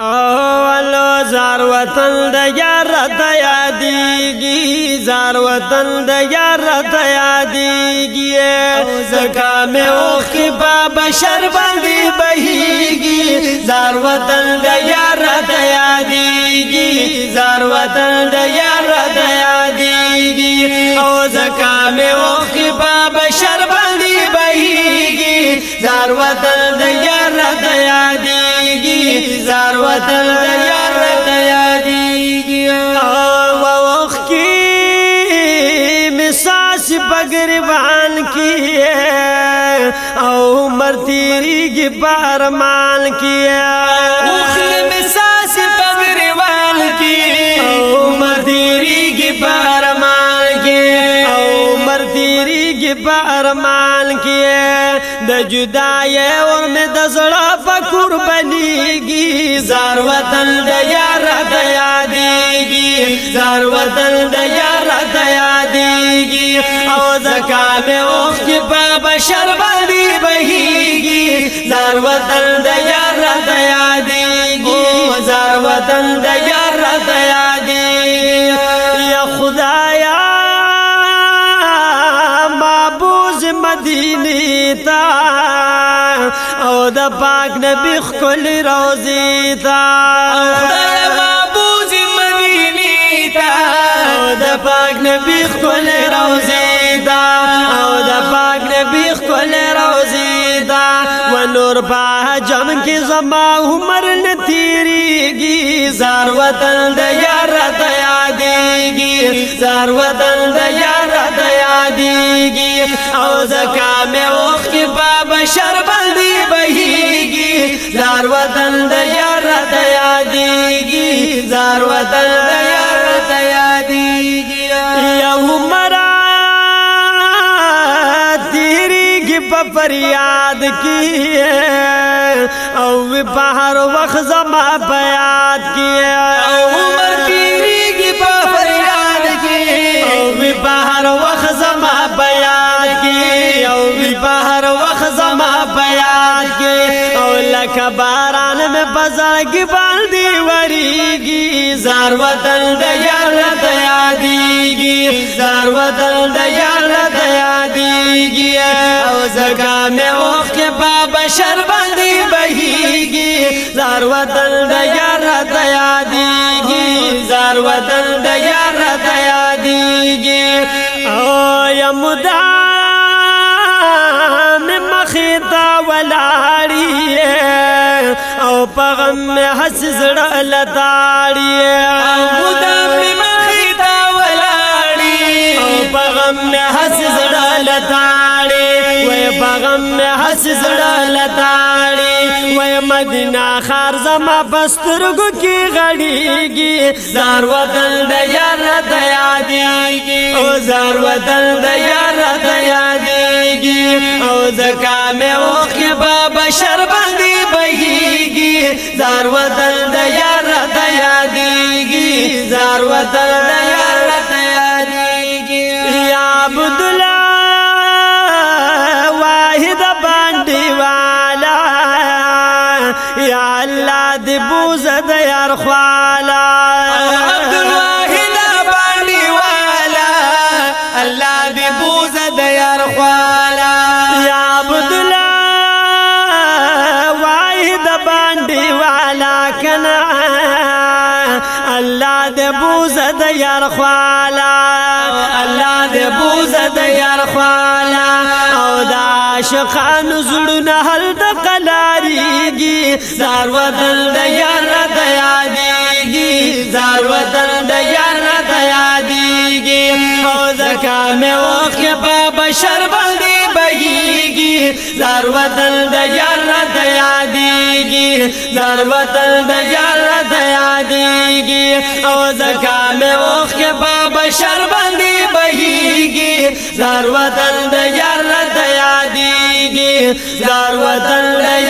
اولو زار وطن د یار رات یادېږي زار وطن د یار رات یادېږي زکا مې اوخ کې با بشر باندې بهيږي زار وطن د یار رات یادېږي زار وطن د یار رات یادېږي او زکا مې اوخ کې با بشر باندې بهيږي زار وطن د یار رات یادېږي زار وطن د یار د یادېږي او وخت کې مساس بګربان کې او مرتيريږي بارمان کې وخت مساس بګربان کې او مرتيريږي بارمان کې او مرتيريږي بارمان د د د د د د جدای زړه په زار زار وطن وطن یار یار یادېږي یادېږي او زکا اوخ دیا په بشر باندې بهيږي زار وطن د یار د یادېږي زار وطن د یار مدینی تا او د پاک نبی خپل روزی تا خدای محبوب مدینی تا او د پاک نبی خپل روزی تا او د پاک نبی خپل روزی تا و نور په جن کې زما عمر نتیریږي زار وطن د یار ته یادېږي زار وطن د یار گی او زکا میں اوخ کی باب شربل دی بہی گی زار سرو دن دیا دی گی زار سرو دن دیا دی گی یو مرا تیری کی پپر یاد کی ہے او بہر وقت زما پیاد ہے زما بیان کې او لکه باران مې پزړګي باندې وریږي زار وطن د یار د یادېږي زار وطن د یار د یادېږي او زګا مې وخت په بشر باندې بهيږي زار وطن د یار د یادېږي زار وطن د یار د یادېږي او يا مدعا مخې تا ولاړی او په غم حس زړه لداړی او مدام مخې تا ولاړی او په غم حس زړه لداړی وې په غم حس زړه لداړی وې مدینه خار زما بسترګو کې غړیږي زار وطن د یار د یادېږي او زار وطن د یار او زکا می وخت با بشر باندې بهيږي زار وطن د یار د یادېږي زار وطن د یار د یادېږي یا عبد الله واحد باندې والا یا الله دې بوز د یار خواله کنا اللہ دے بوز دے یار خوالا اللہ دے بوز دے یار خوالا او دا عاشقان زړونه هل د قلاریږي زار ودل د یار را د یادېږي زار ودل د یار را د یادېږي او زکه مې وخت په بشر زار وطن د یار را د یادېږي زار وطن د یار را د یادېږي او زکا مې اوخ کې بابا شر باندې بهيږي زار وطن د یار را د یادېږي زار وطن د